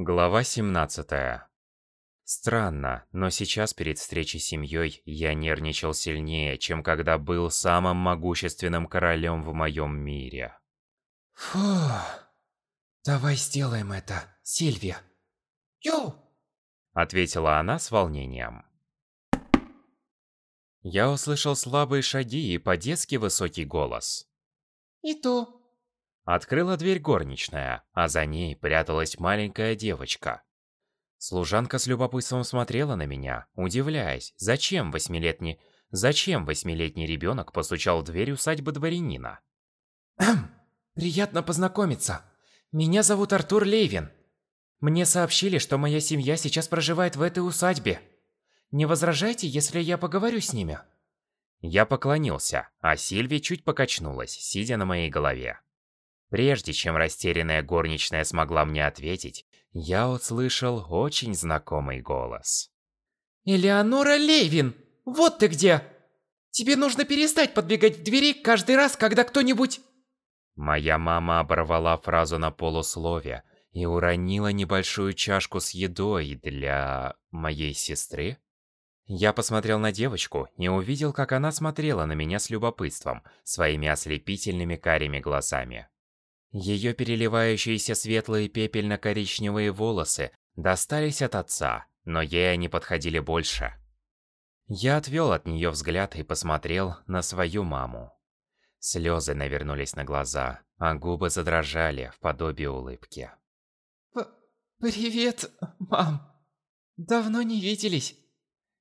Глава 17. Странно, но сейчас перед встречей с семьей я нервничал сильнее, чем когда был самым могущественным королем в моем мире. Фу. Давай сделаем это, Сильвия. Ю! Ответила она с волнением. Я услышал слабые шаги и по-детски высокий голос. Иду. Открыла дверь горничная, а за ней пряталась маленькая девочка. Служанка с любопытством смотрела на меня, удивляясь, зачем восьмилетний... Зачем восьмилетний ребенок постучал в дверь усадьбы дворянина? Приятно познакомиться. Меня зовут Артур Лейвин. Мне сообщили, что моя семья сейчас проживает в этой усадьбе. Не возражайте, если я поговорю с ними? Я поклонился, а Сильви чуть покачнулась, сидя на моей голове. Прежде чем растерянная горничная смогла мне ответить, я услышал очень знакомый голос. «Элеонора Левин! Вот ты где! Тебе нужно перестать подбегать в двери каждый раз, когда кто-нибудь...» Моя мама оборвала фразу на полуслове и уронила небольшую чашку с едой для... моей сестры. Я посмотрел на девочку и увидел, как она смотрела на меня с любопытством, своими ослепительными карими глазами. Ее переливающиеся светлые пепельно-коричневые волосы достались от отца, но ей они подходили больше. Я отвел от нее взгляд и посмотрел на свою маму. Слезы навернулись на глаза, а губы задрожали в подобии улыбки. П «Привет, мам. Давно не виделись».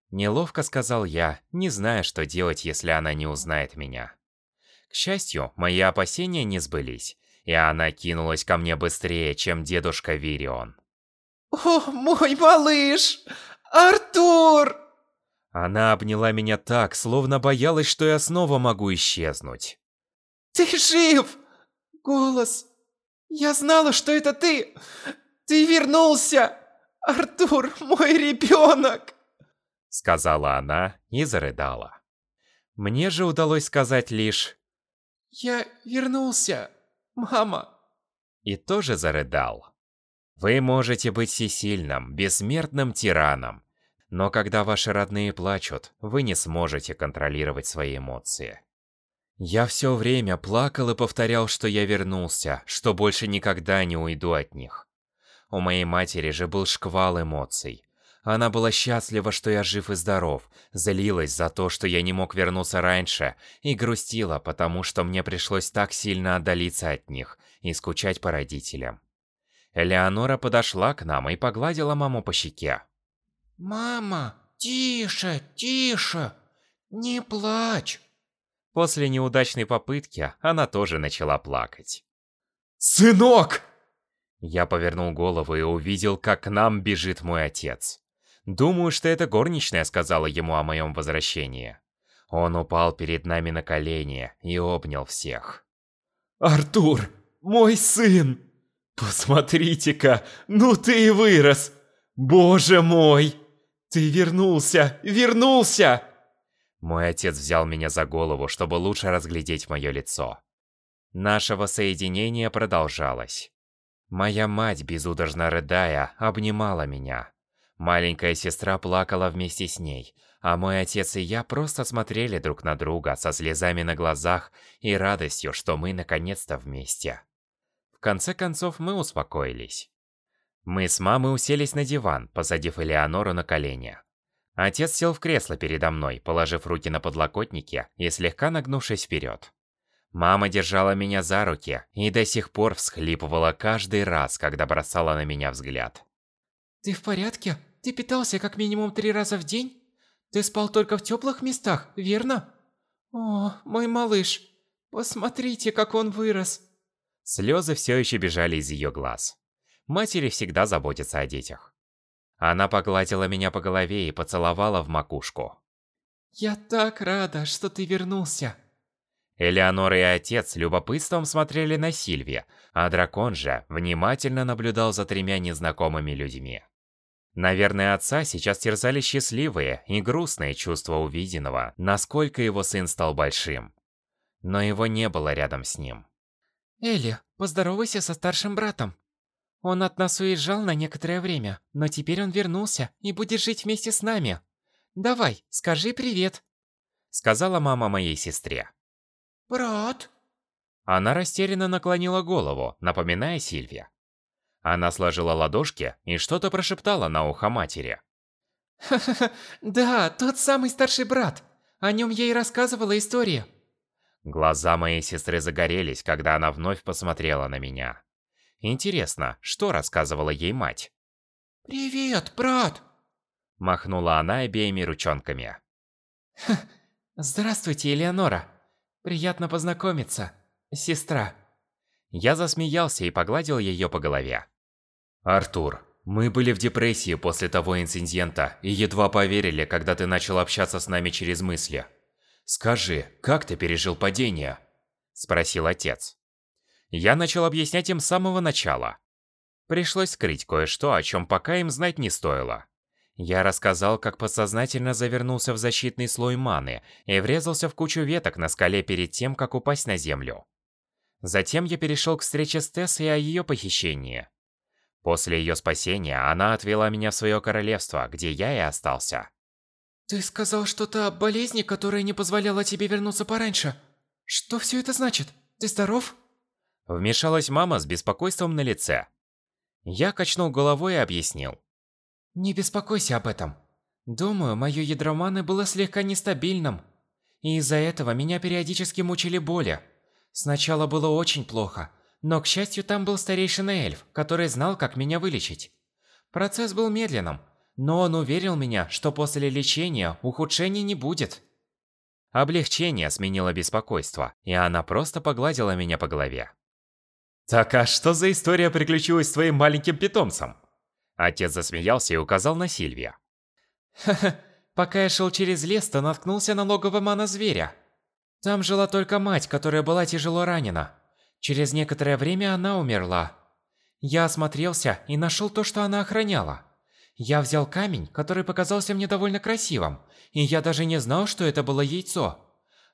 Неловко сказал я, не зная, что делать, если она не узнает меня. К счастью, мои опасения не сбылись, и она кинулась ко мне быстрее, чем дедушка Вирион. «О, мой малыш! Артур!» Она обняла меня так, словно боялась, что я снова могу исчезнуть. «Ты жив! Голос! Я знала, что это ты! Ты вернулся! Артур, мой ребенок!» Сказала она и зарыдала. Мне же удалось сказать лишь «Я вернулся!» Мама!» И тоже зарыдал. Вы можете быть всесильным, бессмертным тираном, но когда ваши родные плачут, вы не сможете контролировать свои эмоции. Я все время плакал и повторял, что я вернулся, что больше никогда не уйду от них. У моей матери же был шквал эмоций. Она была счастлива, что я жив и здоров, злилась за то, что я не мог вернуться раньше, и грустила, потому что мне пришлось так сильно отдалиться от них и скучать по родителям. Элеонора подошла к нам и погладила маму по щеке. «Мама, тише, тише, не плачь!» После неудачной попытки она тоже начала плакать. «Сынок!» Я повернул голову и увидел, как к нам бежит мой отец. Думаю, что это горничная сказала ему о моем возвращении. Он упал перед нами на колени и обнял всех. «Артур, мой сын! Посмотрите-ка, ну ты и вырос! Боже мой! Ты вернулся, вернулся!» Мой отец взял меня за голову, чтобы лучше разглядеть мое лицо. Наше воссоединение продолжалось. Моя мать, безудержно рыдая, обнимала меня. Маленькая сестра плакала вместе с ней, а мой отец и я просто смотрели друг на друга со слезами на глазах и радостью, что мы наконец-то вместе. В конце концов, мы успокоились. Мы с мамой уселись на диван, посадив Элеонору на колени. Отец сел в кресло передо мной, положив руки на подлокотники и слегка нагнувшись вперед. Мама держала меня за руки и до сих пор всхлипывала каждый раз, когда бросала на меня взгляд. «Ты в порядке?» Ты питался как минимум три раза в день? Ты спал только в теплых местах, верно? О, мой малыш, посмотрите, как он вырос. Слезы все еще бежали из ее глаз. Матери всегда заботятся о детях. Она погладила меня по голове и поцеловала в макушку. «Я так рада, что ты вернулся!» Элеонора и отец любопытством смотрели на Сильви, а дракон же внимательно наблюдал за тремя незнакомыми людьми. Наверное, отца сейчас терзали счастливые и грустные чувства увиденного, насколько его сын стал большим. Но его не было рядом с ним. «Элли, поздоровайся со старшим братом. Он от нас уезжал на некоторое время, но теперь он вернулся и будет жить вместе с нами. Давай, скажи привет», — сказала мама моей сестре. «Брат?» Она растерянно наклонила голову, напоминая Сильвия. Она сложила ладошки и что-то прошептала на ухо матери. «Ха-ха-ха, да, тот самый старший брат. О нем я и рассказывала историю». Глаза моей сестры загорелись, когда она вновь посмотрела на меня. Интересно, что рассказывала ей мать? «Привет, брат!» Махнула она обеими ручонками. «Здравствуйте, Элеонора. Приятно познакомиться, сестра». Я засмеялся и погладил ее по голове. «Артур, мы были в депрессии после того инцидента и едва поверили, когда ты начал общаться с нами через мысли. Скажи, как ты пережил падение?» Спросил отец. Я начал объяснять им с самого начала. Пришлось скрыть кое-что, о чем пока им знать не стоило. Я рассказал, как подсознательно завернулся в защитный слой маны и врезался в кучу веток на скале перед тем, как упасть на землю. Затем я перешел к встрече с Тесс и о ее похищении. После ее спасения она отвела меня в свое королевство, где я и остался. «Ты сказал что-то о болезни, которая не позволяла тебе вернуться пораньше. Что все это значит? Ты здоров?» Вмешалась мама с беспокойством на лице. Я качнул головой и объяснил. «Не беспокойся об этом. Думаю, мое ядро маны было слегка нестабильным. И из-за этого меня периодически мучили боли. Сначала было очень плохо, но, к счастью, там был старейшина эльф, который знал, как меня вылечить. Процесс был медленным, но он уверил меня, что после лечения ухудшений не будет. Облегчение сменило беспокойство, и она просто погладила меня по голове. «Так а что за история приключилась с твоим маленьким питомцем?» Отец засмеялся и указал на Сильвия. «Ха-ха, пока я шел через лес, то наткнулся на логово мана-зверя. Там жила только мать, которая была тяжело ранена. Через некоторое время она умерла. Я осмотрелся и нашел то, что она охраняла. Я взял камень, который показался мне довольно красивым, и я даже не знал, что это было яйцо.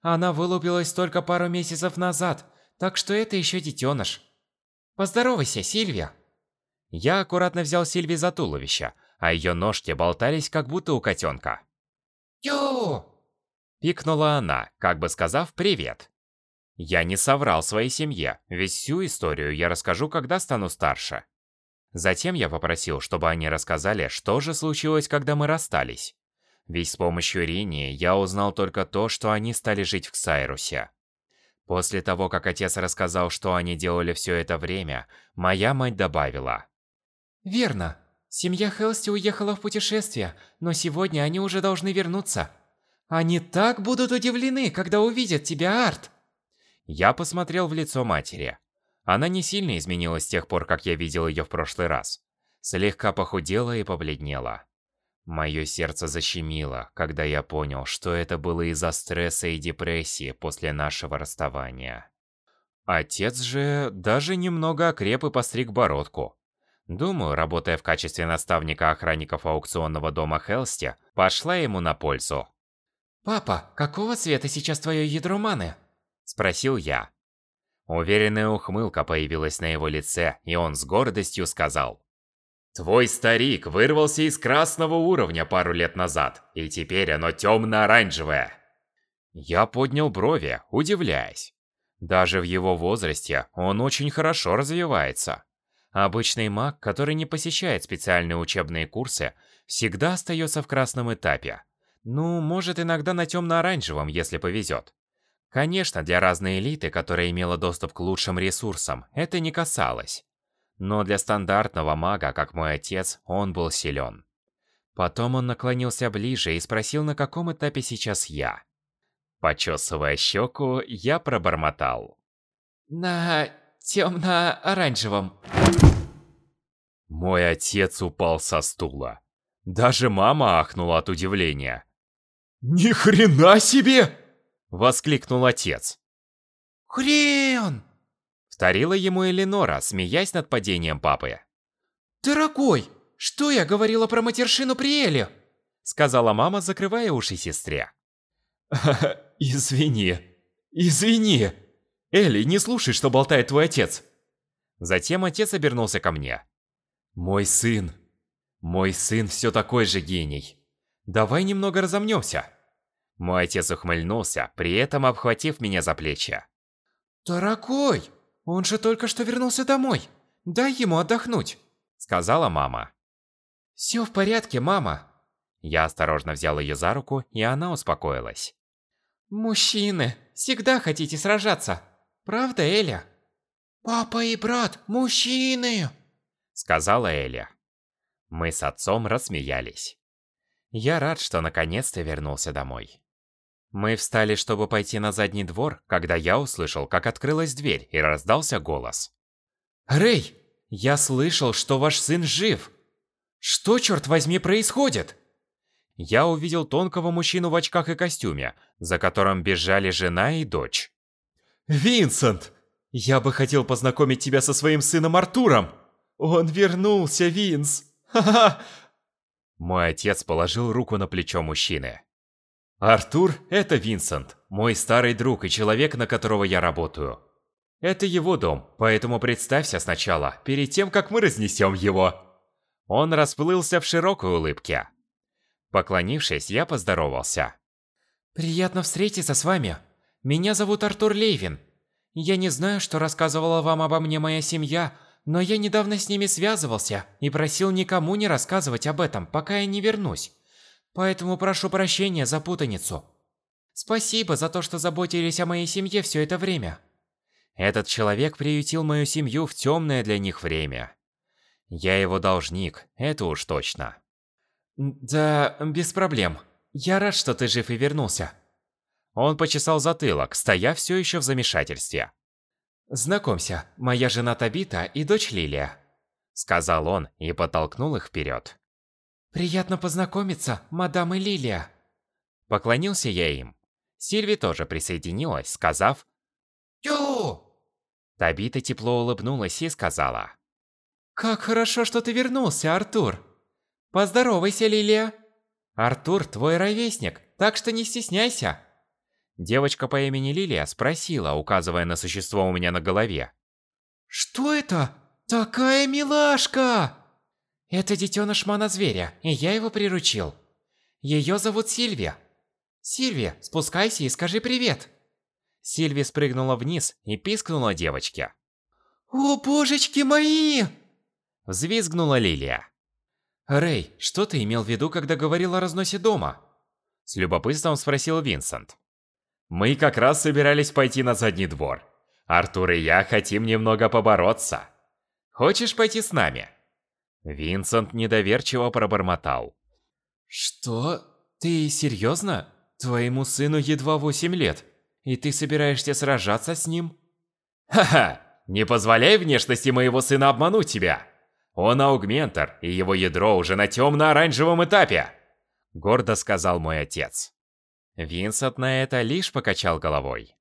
Она вылупилась только пару месяцев назад, так что это еще детеныш. Поздоровайся, Сильвия. Я аккуратно взял Сильви за туловище, а ее ножки болтались, как будто у котенка. «Ю!» Пикнула она, как бы сказав «привет». Я не соврал своей семье, ведь всю историю я расскажу, когда стану старше. Затем я попросил, чтобы они рассказали, что же случилось, когда мы расстались. Ведь с помощью Рини я узнал только то, что они стали жить в Ксайрусе. После того, как отец рассказал, что они делали все это время, моя мать добавила. «Верно. Семья Хелсти уехала в путешествие, но сегодня они уже должны вернуться. Они так будут удивлены, когда увидят тебя, Арт!» Я посмотрел в лицо матери. Она не сильно изменилась с тех пор, как я видел ее в прошлый раз. Слегка похудела и побледнела. Мое сердце защемило, когда я понял, что это было из-за стресса и депрессии после нашего расставания. Отец же даже немного окреп и постриг бородку. Думаю, работая в качестве наставника охранников аукционного дома Хелсти, пошла ему на пользу. «Папа, какого цвета сейчас твое ядро маны?» Спросил я. Уверенная ухмылка появилась на его лице, и он с гордостью сказал. Твой старик вырвался из красного уровня пару лет назад, и теперь оно темно-оранжевое. Я поднял брови, удивляясь. Даже в его возрасте он очень хорошо развивается. Обычный маг, который не посещает специальные учебные курсы, всегда остается в красном этапе. Ну, может иногда на темно-оранжевом, если повезет. Конечно, для разной элиты, которая имела доступ к лучшим ресурсам, это не касалось. Но для стандартного мага, как мой отец, он был силен. Потом он наклонился ближе и спросил, на каком этапе сейчас я. Почесывая щеку, я пробормотал. «На темно-оранжевом». Мой отец упал со стула. Даже мама ахнула от удивления. «Ни хрена себе!» – воскликнул отец. «Хрен!» Вторила ему Эленора, смеясь над падением папы. «Дорогой, что я говорила про матершину при Эле?» Сказала мама, закрывая уши сестре. «Извини, извини. Элли, не слушай, что болтает твой отец». Затем отец обернулся ко мне. Мой сын. Мой сын все такой же гений. Давай немного разомнемся. Мой отец ухмыльнулся, при этом обхватив меня за плечи. «Дорогой, он же только что вернулся домой. Дай ему отдохнуть», — сказала мама. «Все в порядке, мама». Я осторожно взял ее за руку, и она успокоилась. «Мужчины, всегда хотите сражаться. Правда, Эля?» «Папа и брат, мужчины!» Сказала Эля. Мы с отцом рассмеялись. Я рад, что наконец-то вернулся домой. Мы встали, чтобы пойти на задний двор, когда я услышал, как открылась дверь и раздался голос. «Рэй, я слышал, что ваш сын жив! Что, черт возьми, происходит?» Я увидел тонкого мужчину в очках и костюме, за которым бежали жена и дочь. «Винсент! Я бы хотел познакомить тебя со своим сыном Артуром! Он вернулся, Винс! Ха-ха!» Мой отец положил руку на плечо мужчины. Артур – это Винсент, мой старый друг и человек, на которого я работаю. Это его дом, поэтому представься сначала, перед тем, как мы разнесем его. Он расплылся в широкой улыбке. Поклонившись, я поздоровался. «Приятно встретиться с вами. Меня зовут Артур Лейвин. Я не знаю, что рассказывала вам обо мне моя семья, но я недавно с ними связывался и просил никому не рассказывать об этом, пока я не вернусь. Поэтому прошу прощения за путаницу. Спасибо за то, что заботились о моей семье все это время. Этот человек приютил мою семью в темное для них время. Я его должник, это уж точно. Да, без проблем. Я рад, что ты жив и вернулся. Он почесал затылок, стоя все еще в замешательстве. Знакомься, моя жена Табита и дочь Лилия. Сказал он и подтолкнул их вперед. «Приятно познакомиться, мадам и Лилия!» Поклонился я им. Сильви тоже присоединилась, сказав «Ю!» Табита тепло улыбнулась и сказала «Как хорошо, что ты вернулся, Артур! Поздоровайся, Лилия! Артур твой ровесник, так что не стесняйся!» Девочка по имени Лилия спросила, указывая на существо у меня на голове. «Что это? Такая милашка!» Это детеныш мана-зверя, и я его приручил. Ее зовут Сильвия. Сильвия, спускайся и скажи привет. Сильви спрыгнула вниз и пискнула девочке. «О, божечки мои!» Взвизгнула Лилия. «Рэй, что ты имел в виду, когда говорил о разносе дома?» С любопытством спросил Винсент. «Мы как раз собирались пойти на задний двор. Артур и я хотим немного побороться. Хочешь пойти с нами?» Винсент недоверчиво пробормотал. «Что? Ты серьезно? Твоему сыну едва 8 лет, и ты собираешься сражаться с ним?» «Ха-ха! Не позволяй внешности моего сына обмануть тебя! Он аугментор, и его ядро уже на темно-оранжевом этапе!» Гордо сказал мой отец. Винсент на это лишь покачал головой.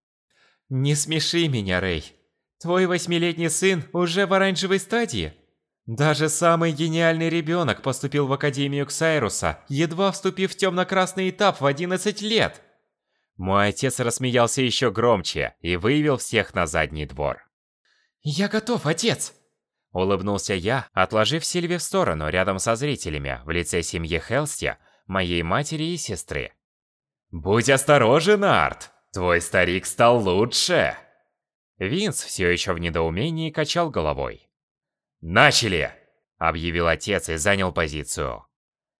«Не смеши меня, Рэй. Твой восьмилетний сын уже в оранжевой стадии?» Даже самый гениальный ребенок поступил в Академию Ксайруса, едва вступив в темно-красный этап в 11 лет. Мой отец рассмеялся еще громче и вывел всех на задний двор. «Я готов, отец!» Улыбнулся я, отложив Сильви в сторону рядом со зрителями в лице семьи Хелсти, моей матери и сестры. «Будь осторожен, Арт! Твой старик стал лучше!» Винс все еще в недоумении качал головой. «Начали!» – объявил отец и занял позицию.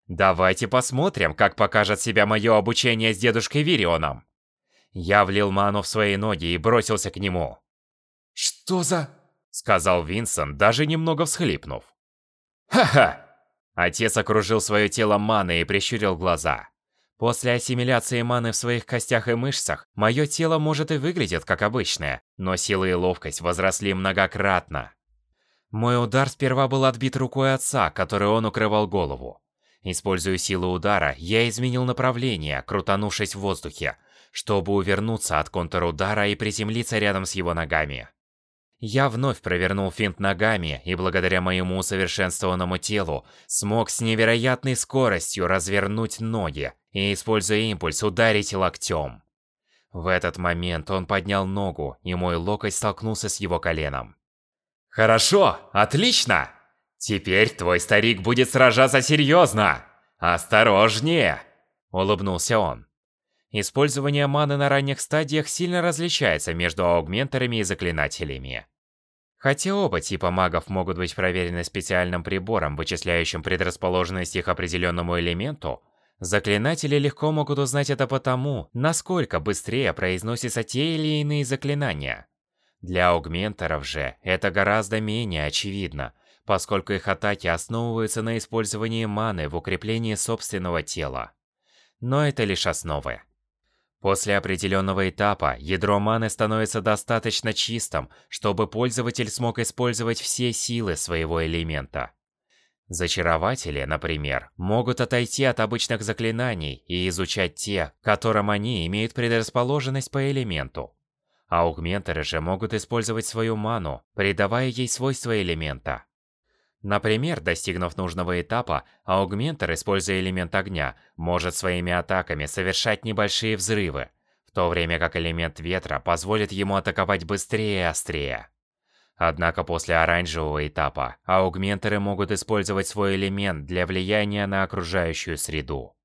«Давайте посмотрим, как покажет себя мое обучение с дедушкой Вирионом!» Я влил ману в свои ноги и бросился к нему. «Что за...» – сказал Винсент, даже немного всхлипнув. «Ха-ха!» Отец окружил свое тело маной и прищурил глаза. После ассимиляции маны в своих костях и мышцах, мое тело может и выглядит как обычное, но сила и ловкость возросли многократно. Мой удар сперва был отбит рукой отца, которой он укрывал голову. Используя силу удара, я изменил направление, крутанувшись в воздухе, чтобы увернуться от контрудара и приземлиться рядом с его ногами. Я вновь провернул финт ногами и благодаря моему усовершенствованному телу смог с невероятной скоростью развернуть ноги и, используя импульс, ударить локтем. В этот момент он поднял ногу, и мой локоть столкнулся с его коленом. «Хорошо, отлично! Теперь твой старик будет сражаться серьезно! Осторожнее!» Улыбнулся он. Использование маны на ранних стадиях сильно различается между аугментерами и заклинателями. Хотя оба типа магов могут быть проверены специальным прибором, вычисляющим предрасположенность их определенному элементу, заклинатели легко могут узнать это потому, насколько быстрее произносятся те или иные заклинания. Для аугментеров же это гораздо менее очевидно, поскольку их атаки основываются на использовании маны в укреплении собственного тела. Но это лишь основы. После определенного этапа ядро маны становится достаточно чистым, чтобы пользователь смог использовать все силы своего элемента. Зачарователи, например, могут отойти от обычных заклинаний и изучать те, которым они имеют предрасположенность по элементу. Аугментеры же могут использовать свою ману, придавая ей свойства элемента. Например, достигнув нужного этапа, аугментер, используя элемент огня, может своими атаками совершать небольшие взрывы, в то время как элемент ветра позволит ему атаковать быстрее и острее. Однако после оранжевого этапа, аугментеры могут использовать свой элемент для влияния на окружающую среду.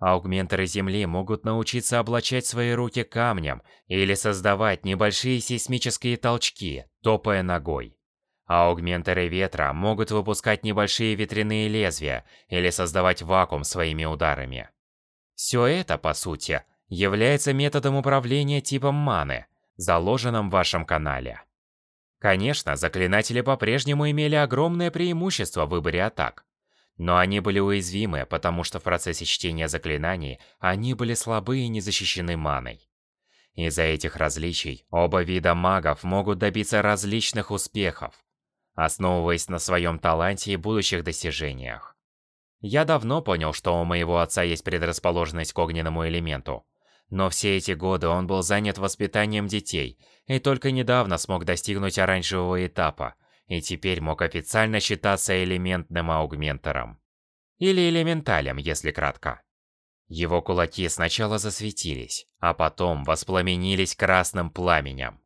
Аугментеры Земли могут научиться облачать свои руки камнем или создавать небольшие сейсмические толчки, топая ногой. Аугментеры ветра могут выпускать небольшие ветряные лезвия или создавать вакуум своими ударами. Все это, по сути, является методом управления типом маны, заложенным в вашем канале. Конечно, заклинатели по-прежнему имели огромное преимущество в выборе атак. Но они были уязвимы, потому что в процессе чтения заклинаний они были слабы и не защищены маной. Из-за этих различий оба вида магов могут добиться различных успехов, основываясь на своем таланте и будущих достижениях. Я давно понял, что у моего отца есть предрасположенность к огненному элементу. Но все эти годы он был занят воспитанием детей, и только недавно смог достигнуть оранжевого этапа, и теперь мог официально считаться элементным аугментером. Или элементалем, если кратко. Его кулаки сначала засветились, а потом воспламенились красным пламенем.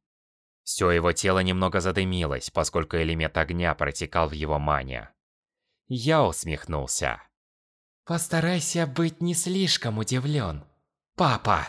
Все его тело немного задымилось, поскольку элемент огня протекал в его мане. Я усмехнулся. Постарайся быть не слишком удивлен, папа.